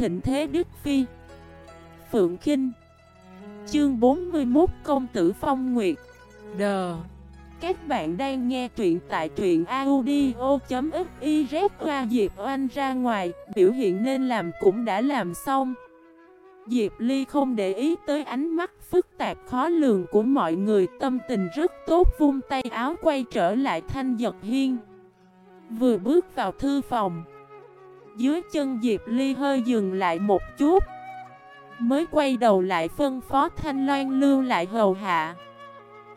thịnh thế Đức Phi. Phượng Kinh. Chương 41 Công tử Phong Nguyệt. Đờ Các bạn đang nghe truyện tại truyện audio.xyz qua Diệp Oanh ra ngoài, Biểu hiện nên làm cũng đã làm xong. Diệp Ly không để ý tới ánh mắt phức tạp khó lường của mọi người, Tâm tình rất tốt, vung tay áo quay trở lại thanh giật hiên. Vừa bước vào thư phòng dưới chân Diệp Ly hơi dừng lại một chút. Mới quay đầu lại phân phó Thanh Loan lưu lại hầu hạ.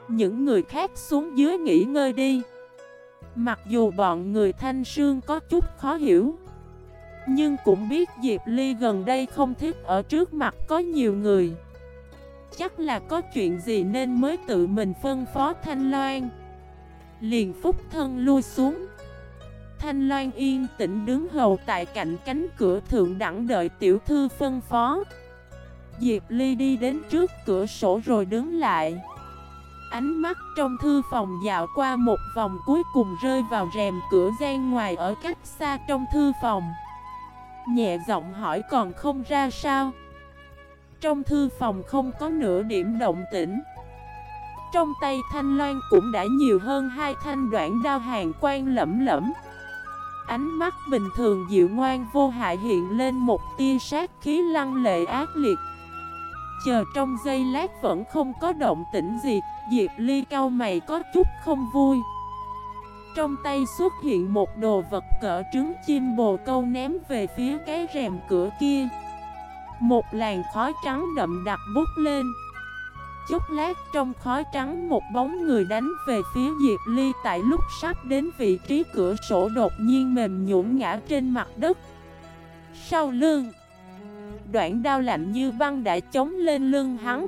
Những người khác xuống dưới nghỉ ngơi đi. Mặc dù bọn người Thanh Sương có chút khó hiểu, Nhưng cũng biết Diệp Ly gần đây không thích ở trước mặt có nhiều người. Chắc là có chuyện gì nên mới tự mình phân phó Thanh Loan. Liền phúc thân lui xuống. Thanh Loan yên tĩnh đứng hầu tại cạnh cánh cửa thượng đẳng đợi tiểu thư phân phó. Diệp Ly đi đến trước cửa sổ rồi đứng lại. Ánh mắt trong thư phòng dạo qua một vòng cuối cùng rơi vào rèm cửa gian ngoài ở cách xa trong thư phòng. Nhẹ giọng hỏi còn không ra sao? Trong thư phòng không có nửa điểm động tĩnh. Trong tay thanh loan cũng đã nhiều hơn hai thanh đoạn đao hàng quan lẫm lẫm. Ánh mắt bình thường dịu ngoan vô hại hiện lên một tia sát khí lăng lệ ác liệt. Chờ trong giây lát vẫn không có động tĩnh gì, Diệp Ly cao mày có chút không vui. Trong tay xuất hiện một đồ vật cỡ trứng chim bồ câu ném về phía cái rèm cửa kia. Một làn khói trắng đậm đặc bút lên. Chốc lát trong khói trắng một bóng người đánh về phía Diệp Ly Tại lúc sắp đến vị trí cửa sổ đột nhiên mềm nhũn ngã trên mặt đất. Sau lưng, đoạn đao lạnh như băng đã chống lên lưng hắn.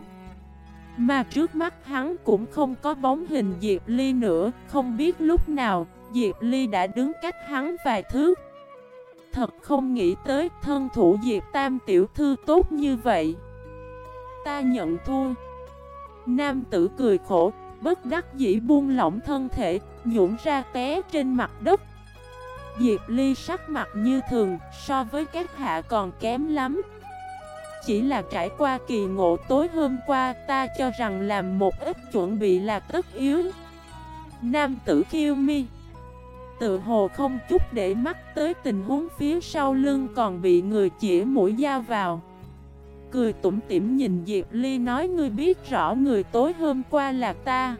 Mà trước mắt hắn cũng không có bóng hình Diệp Ly nữa, Không biết lúc nào Diệp Ly đã đứng cách hắn vài thước. Thật không nghĩ tới thân thủ Diệp Tam tiểu thư tốt như vậy. Ta nhận thua. Nam tử cười khổ, Bất đắc dĩ buông lỏng thân thể, nhũn ra té trên mặt đất. Diệp Ly sắc mặt như thường, So với các hạ còn kém lắm. Chỉ là trải qua kỳ ngộ tối hôm qua, ta cho rằng làm một ít chuẩn bị là tất yếu. Nam tử khiêu mi. Tự hồ không chút để mắt tới tình huống phía sau lưng còn bị người chỉ mũi dao vào. Cười tủm tỉm nhìn Diệp Ly nói, ngươi biết rõ người tối hôm qua là ta.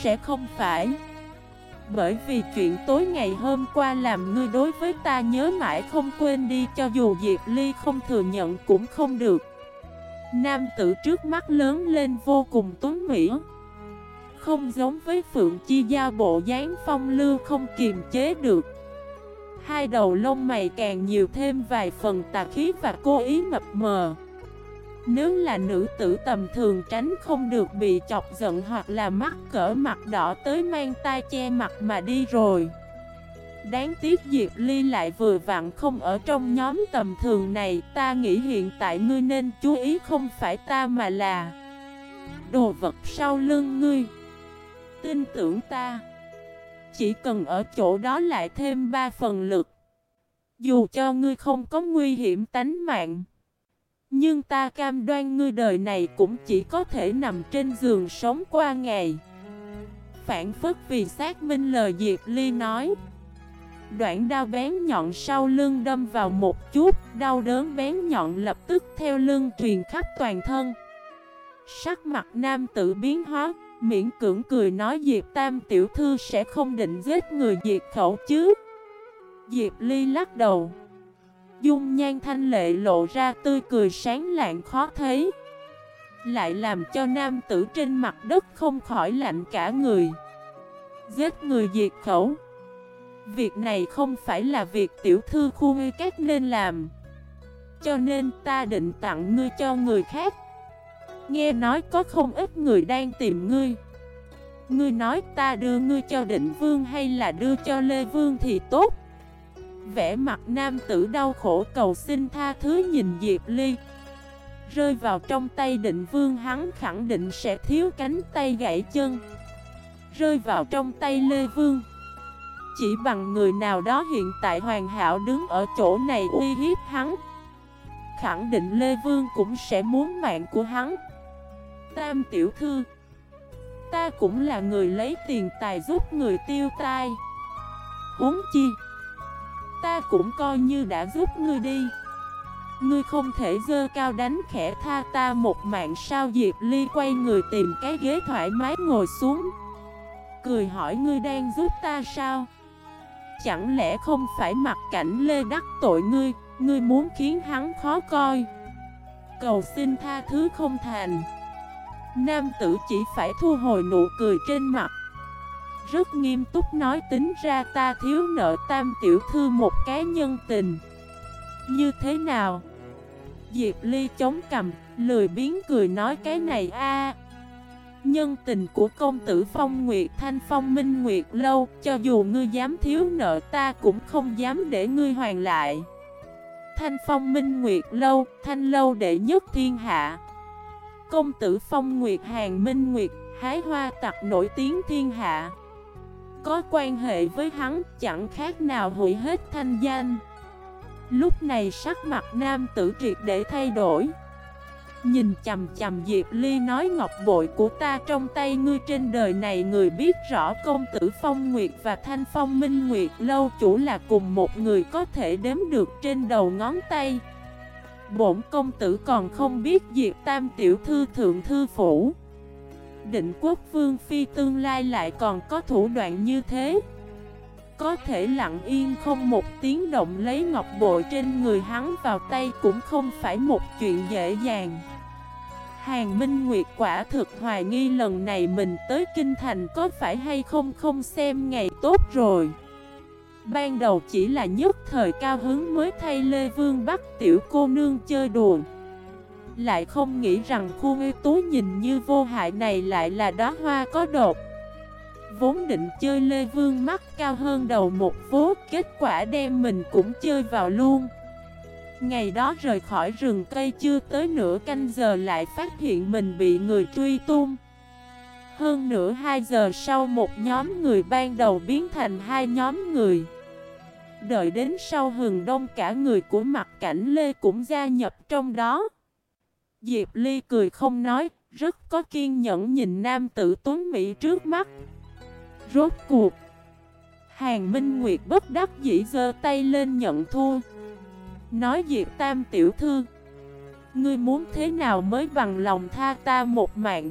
Sẽ không phải. Bởi vì chuyện tối ngày hôm qua làm ngươi đối với ta nhớ mãi không quên đi, cho dù Diệp Ly không thừa nhận cũng không được. Nam tử trước mắt lớn lên vô cùng tuấn mỹ, Không giống với Phượng Chi Giao bộ dáng phong lưu không kiềm chế được. Hai đầu lông mày càng nhiều thêm vài phần tà khí và cố ý mập mờ nếu là nữ tử tầm thường tránh không được bị chọc giận hoặc là mắc cỡ mặt đỏ tới mang tay che mặt mà đi rồi. Đáng tiếc Diệp Ly lại vừa vặn không ở trong nhóm tầm thường này. Ta nghĩ hiện tại ngươi nên chú ý không phải ta mà là Đồ vật sau lưng ngươi. Tin tưởng ta, Chỉ cần ở chỗ đó lại thêm ba phần lực. Dù cho ngươi không có nguy hiểm tánh mạng nhưng ta cam đoan ngươi đời này cũng chỉ có thể nằm trên giường sống qua ngày. Phản phức vì xác minh lời Diệp Ly nói. Đoạn đao bén nhọn sau lưng đâm vào một chút, Đau đớn bén nhọn lập tức theo lưng truyền khắp toàn thân. Sắc mặt nam tử biến hóa, Miễn cưỡng cười nói Diệp Tam tiểu thư sẽ không định giết người diệt khẩu chứ? Diệp Ly lắc đầu. Dung nhan thanh lệ lộ ra tươi cười sáng lạng khó thấy. Lại làm cho nam tử trên mặt đất không khỏi lạnh cả người. Giết người diệt khẩu. Việc này không phải là việc tiểu thư khu ngư các nên làm. Cho nên ta định tặng ngươi cho người khác. Nghe nói có không ít người đang tìm ngươi. Ngươi nói ta đưa ngươi cho định vương hay là đưa cho Lê Vương thì tốt. Vẽ mặt nam tử đau khổ cầu xin tha thứ nhìn Diệp Ly. Rơi vào trong tay định vương hắn khẳng định sẽ thiếu cánh tay gãy chân. Rơi vào trong tay Lê Vương. Chỉ bằng người nào đó hiện tại hoàn hảo đứng ở chỗ này uy hiếp hắn. Khẳng định Lê Vương cũng sẽ muốn mạng của hắn. Tam tiểu thư, Ta cũng là người lấy tiền tài giúp người tiêu tai. Uống chi Ta cũng coi như đã giúp ngươi đi. Ngươi không thể dơ cao đánh khẽ tha ta một mạng sao? Diệp Ly quay người tìm cái ghế thoải mái ngồi xuống. Cười hỏi, ngươi đang giúp ta sao? Chẳng lẽ không phải mặt cảnh Lê đắc tội ngươi Ngươi muốn khiến hắn khó coi? Cầu xin tha thứ không thành. Nam tử chỉ phải thu hồi nụ cười trên mặt. Rất nghiêm túc nói tính ra ta thiếu nợ tam tiểu thư một cái nhân tình. Như thế nào? Diệp Ly chống cầm, lười biến cười nói cái này a. Nhân tình của công tử Phong Nguyệt Thanh Phong Minh Nguyệt Lâu Cho dù ngươi dám thiếu nợ ta cũng không dám để ngươi hoàn lại. Thanh Phong Minh Nguyệt Lâu, Thanh Lâu đệ nhất thiên hạ. Công tử Phong Nguyệt Hàng Minh Nguyệt, hái hoa tặc nổi tiếng thiên hạ. Có quan hệ với hắn, chẳng khác nào hủy hết thanh danh. Lúc này sắc mặt nam tử triệt để thay đổi. Nhìn chầm chầm Diệp Ly nói, ngọc bội của ta trong tay ngươi trên đời này, Người biết rõ công tử Phong Nguyệt và Thanh Phong Minh Nguyệt lâu chủ là cùng một người có thể đếm được trên đầu ngón tay. Bổn công tử còn không biết Diệp Tam Tiểu Thư Thượng Thư Phủ. Định quốc vương phi tương lai lại còn có thủ đoạn như thế? Có thể lặng yên không một tiếng động lấy ngọc bội trên người hắn vào tay cũng không phải một chuyện dễ dàng. Hàng Minh Nguyệt quả thực hoài nghi lần này mình tới Kinh Thành có phải hay không không xem ngày tốt rồi. Ban đầu chỉ là nhất thời cao hứng mới thay Lê Vương bắt tiểu cô nương chơi đùa. Lại không nghĩ rằng khu ngư tú nhìn như vô hại này lại là đóa hoa có đột. Vốn định chơi Lê Vương mắt cao hơn đầu một vố, Kết quả đem mình cũng chơi vào luôn. Ngày đó rời khỏi rừng cây chưa tới nửa canh giờ lại phát hiện mình bị người truy tung. Hơn nửa hai giờ sau một nhóm người ban đầu biến thành hai nhóm người. Đợi đến sau hừng đông cả người của mặt cảnh Lê cũng gia nhập trong đó. Diệp Ly cười không nói, rất có kiên nhẫn nhìn nam tử tuấn Mỹ trước mắt. Rốt cuộc Hàng Minh Nguyệt bất đắc dĩ giơ tay lên nhận thua. Nói Diệp Tam tiểu thư Ngươi muốn thế nào mới bằng lòng tha ta một mạng?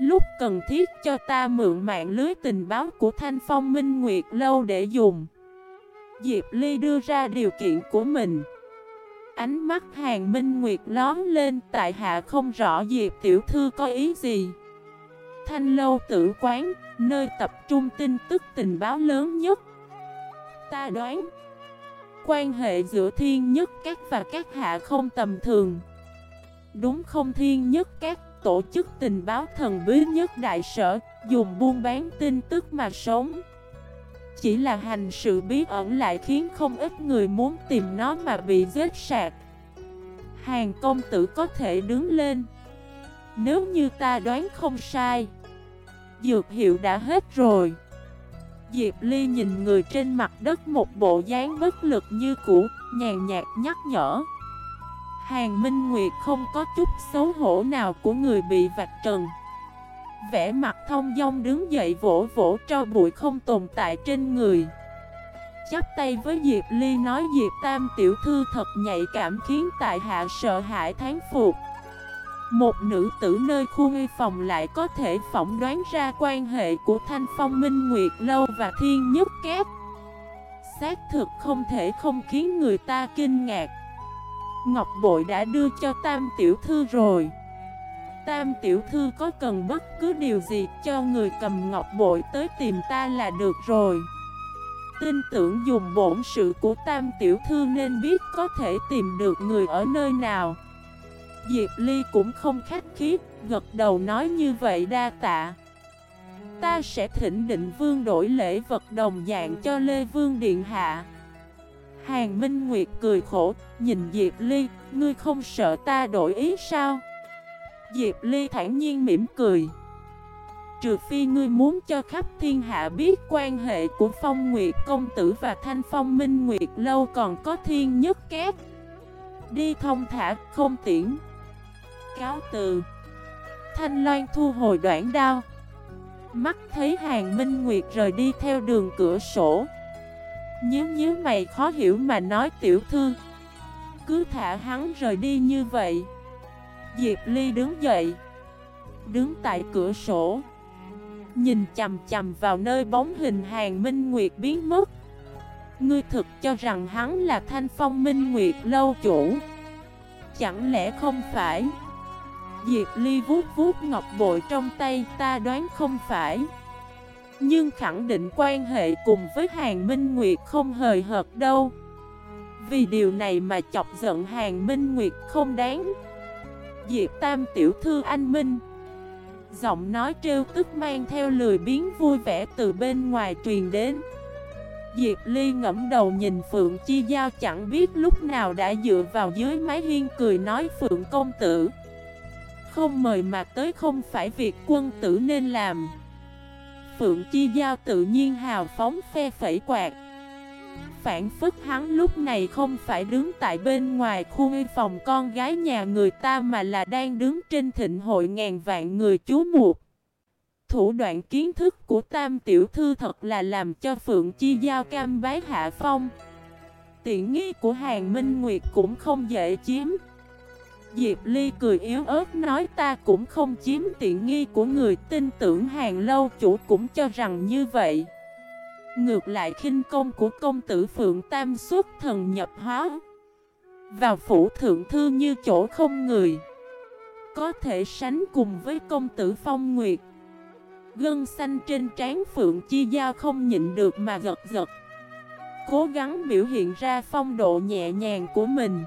Lúc cần thiết cho ta mượn mạng lưới tình báo của Thanh Phong Minh Nguyệt lâu để dùng. Diệp Ly đưa ra điều kiện của mình. Ánh mắt hàng Minh Nguyệt lón lên, Tại hạ không rõ Diệp Tiểu Thư có ý gì. Thanh lâu tử quán, Nơi tập trung tin tức tình báo lớn nhất. Ta đoán, Quan hệ giữa thiên nhất các và các hạ không tầm thường. Đúng không thiên nhất các, tổ chức tình báo thần bí nhất đại sở, Dùng buôn bán tin tức mà sống. Chỉ là hành sự bí ẩn lại khiến không ít người muốn tìm nó mà bị giết sạc Hàng công tử có thể đứng lên Nếu như ta đoán không sai Dược hiệu đã hết rồi Diệp Ly nhìn người trên mặt đất một bộ dáng bất lực như cũ, nhàn nhạt nhắc nhở. Hàng Minh Nguyệt không có chút xấu hổ nào của người bị vạch trần. Vẽ mặt thông dong đứng dậy vỗ vỗ cho bụi không tồn tại trên người. Chắp tay với Diệp Ly nói, Diệp Tam tiểu thư thật nhạy cảm khiến tại hạ sợ hãi tháng phục. Một nữ tử nơi khu nghi phòng lại có thể phỏng đoán ra quan hệ của Thanh Phong, Minh Nguyệt Lâu và Thiên Nhất Kép Xác thực không thể không khiến người ta kinh ngạc Ngọc Bội đã đưa cho Tam Tiểu Thư rồi Tam Tiểu Thư có cần bất cứ điều gì cho người cầm Ngọc Bội tới tìm ta là được rồi Tin tưởng dùng bổn sự của Tam Tiểu Thư nên biết có thể tìm được người ở nơi nào Diệp Ly cũng không khách khí, gật đầu nói như vậy đa tạ. Ta sẽ thỉnh định vương đổi lễ vật đồng dạng cho Lê Vương Điện Hạ. Hàng Minh Nguyệt cười khổ, nhìn Diệp Ly, ngươi không sợ ta đổi ý sao? Diệp Ly thản nhiên mỉm cười. Trừ phi ngươi muốn cho khắp thiên hạ biết quan hệ của Phong Nguyệt Công Tử và Thanh Phong Minh Nguyệt Lâu còn có thiên nhất két. Đi thông thả, không tiễn. Cáo từ. Thanh Loan thu hồi đoạn đao. Mắt thấy Hàng Minh Nguyệt rời đi theo đường cửa sổ. Nhớ nhớ mày khó hiểu mà nói tiểu thư. Cứ thả hắn rời đi như vậy. Diệp Ly đứng dậy, Đứng tại cửa sổ, Nhìn chầm chầm vào nơi bóng hình Hàng Minh Nguyệt biến mất. Ngươi thực cho rằng hắn là thanh phong Minh Nguyệt lâu chủ? Chẳng lẽ không phải? Diệp Ly vuốt vuốt ngọc bội trong tay, ta đoán không phải. Nhưng khẳng định quan hệ cùng với Hàng Minh Nguyệt không hời hợt đâu. Vì điều này mà chọc giận Hàng Minh Nguyệt không đáng. Diệp Tam tiểu thư anh Minh. Giọng nói trêu tức mang theo lười biến vui vẻ từ bên ngoài truyền đến. Diệp Ly ngẫm đầu nhìn Phượng Chi Giao chẳng biết lúc nào đã dựa vào dưới mái hiên cười nói, Phượng công tử, Không mời mà tới không phải việc quân tử nên làm. Phượng Chi Giao tự nhiên hào phóng, phe phẩy quạt. Phản phức hắn lúc này không phải đứng tại bên ngoài khu phòng con gái nhà người ta mà là đang đứng trên thịnh hội ngàn vạn người chú mục. Thủ đoạn kiến thức của Tam Tiểu Thư thật là làm cho Phượng Chi Giao cam bái hạ phong. Tiện nghi của Hàng Minh Nguyệt cũng không dễ chiếm. Diệp Ly cười yếu ớt nói ta cũng không chiếm tiện nghi của người tin tưởng hàng lâu chủ cũng cho rằng như vậy. Ngược lại khinh công của công tử Phượng Tam xuất thần nhập hóa. Vào phủ thượng thư như chỗ không người. Có thể sánh cùng với công tử Phong Nguyệt. Gân xanh trên trán Phượng Chi Giao không nhịn được mà gật gật. Cố gắng biểu hiện ra phong độ nhẹ nhàng của mình.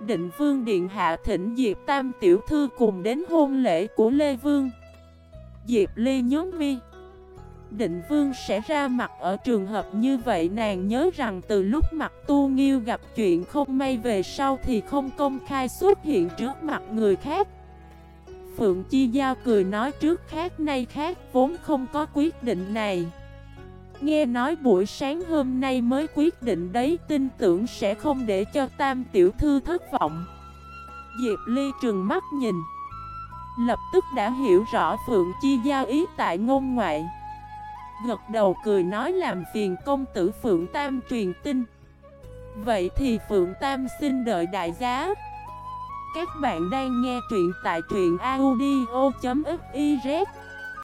Định Vương Điện Hạ thỉnh Diệp Tam Tiểu Thư cùng đến hôn lễ của Lê Vương. Diệp Lê nhớ mi Định Vương sẽ ra mặt ở trường hợp như vậy, nàng nhớ rằng từ lúc mặt tu nghiêu gặp chuyện không may về sau thì không công khai xuất hiện trước mặt người khác. Phượng Chi Giao cười nói trước khác, nay khác, vốn không có quyết định này. Nghe nói buổi sáng hôm nay mới quyết định đấy, tin tưởng sẽ không để cho tam tiểu thư thất vọng. Diệp Ly trừng mắt nhìn. Lập tức đã hiểu rõ Phượng Chi Giao ý tại ngôn ngoại. Gật đầu cười nói làm phiền công tử Phượng Tam truyền tin. Vậy thì Phượng Tam xin đợi đại giá. Các bạn đang nghe truyện tại truyện audio.fif